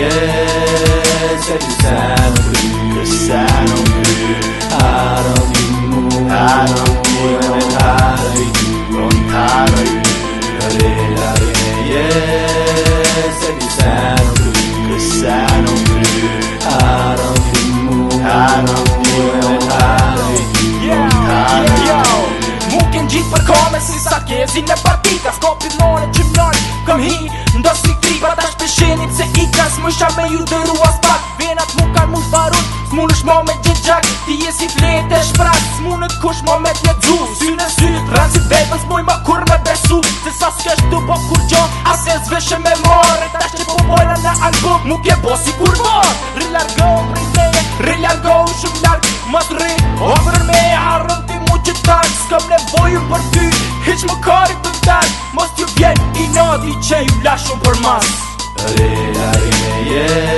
yes, I just I don't believe, cause I don't believe, I don't believe, I don't believe, I don't believe, I don't believe, përshqa me ju dëru as pak Venat mu kanë mu farun Smu në shmo me gjithë gjak Ti jesi flet e shprak Smu në kush mo me të ledzu Sy në sy të ranë si bebën Smoj ma kur me besu Se sa s'kesh të po kur gjo A se zveshe me mor E që po bojna në album Mu kje bo si kur mor Rilargo pri me Rilargo shumë larg Më të rrit O për me harën ti mu që tak S'kam ne për ty Hiq më kari të të të të të të të të Yeah.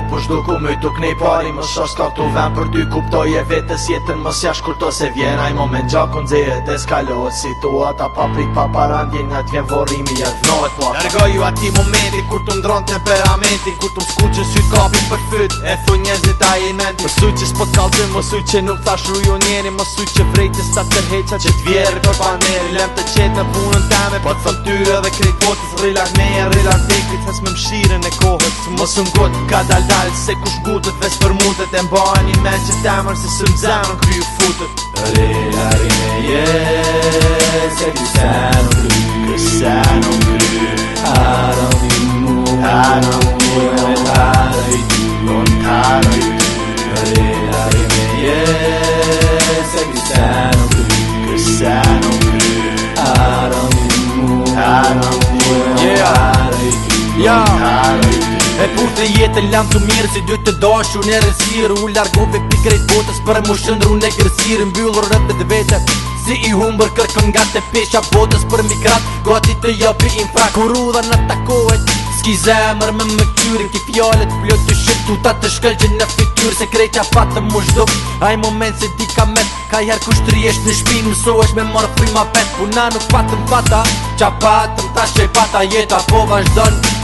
Po për shdo ku mëjtu kënej pari më shosht ka këtu ven për ty kuptoj e vetës jetën mës jash kur to se vjen Aj më me në gjakun dhe e situata pa prit pa parandje nga të vjen vorimi e të nojt Nërgoj po ju ati momenti kur të ndronë temperamentin kur të mskuq që sytë kapin për fyt e thu njëzit a i menti Mësuj që s'po t'kaldim, mësuj që nuk t'ash rujo njeri Mësuj që vrejtis t'a tërheqa që t'vjerë për paneri Lem të qetë në punën po t'fëm dhe krejt botës Rilak meja, rilak dikit, hes me mshire në kohët Mësë gotë, ka dal dalë Se kush butët, vesë për mutët E mbojnë i me që temër, se së më zemën, kryu futët Rej të lam të mirë Si dy të dashu në rësirë U largove pikrejt botës për e më shëndru në gërësirë Mbyllur rëpët vete Si i humbër kërkën nga të pesha botës për migrat Gati të jopi im frak Kur u dha në takohet Ski zemër me më kyrë Ki fjallet pëllot të shqip Tu ta të shkëll që në fityr Se krej qa fatë më shdup Aj moment se di ka met Ka jarë kushtri esh në shpin Mëso esh me marë frima pet Puna nuk patëm fata Qa patëm ta shqe pata Jeta po vazhdojnë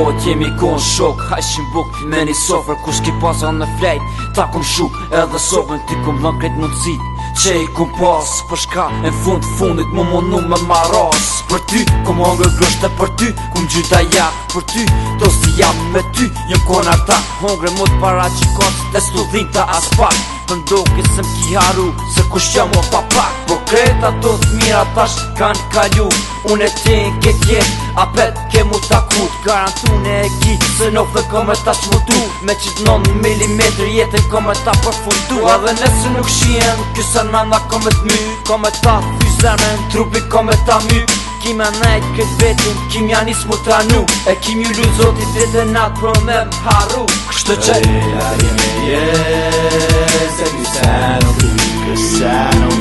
Kuptohet jemi ku në shok Hajshin buk me një sofer Kus ki pasa në flejt Ta kum shuk edhe sovën Ti kum lën kret në cit Qe i kum pas Për shka e fund fundit Mu monu me maras Për ty kum ongë gështë Për ty kum gjyta ja Për ty do si jam me ty Jëm kona ta Hongre të para qikon Dhe studin ta as pak përndu Kisëm ki haru Se kush që pa papak Po kreta do të mira tash kanë kalu Unë e tjenë ke tjenë Apet ke mu taku Garantu e ki Se në dhe këmë e tash mutu Me qitë nonë milimetrë jetën këmë ta përfundu A dhe nësë nuk shien Kysën në nga këmë e të my ta në trupi këmë ta my Kime nejtë këtë vetin Kim janis mu të anu E kim ju lu zotit dhe të natë Për me më haru Kështë të Sen ol, I don't.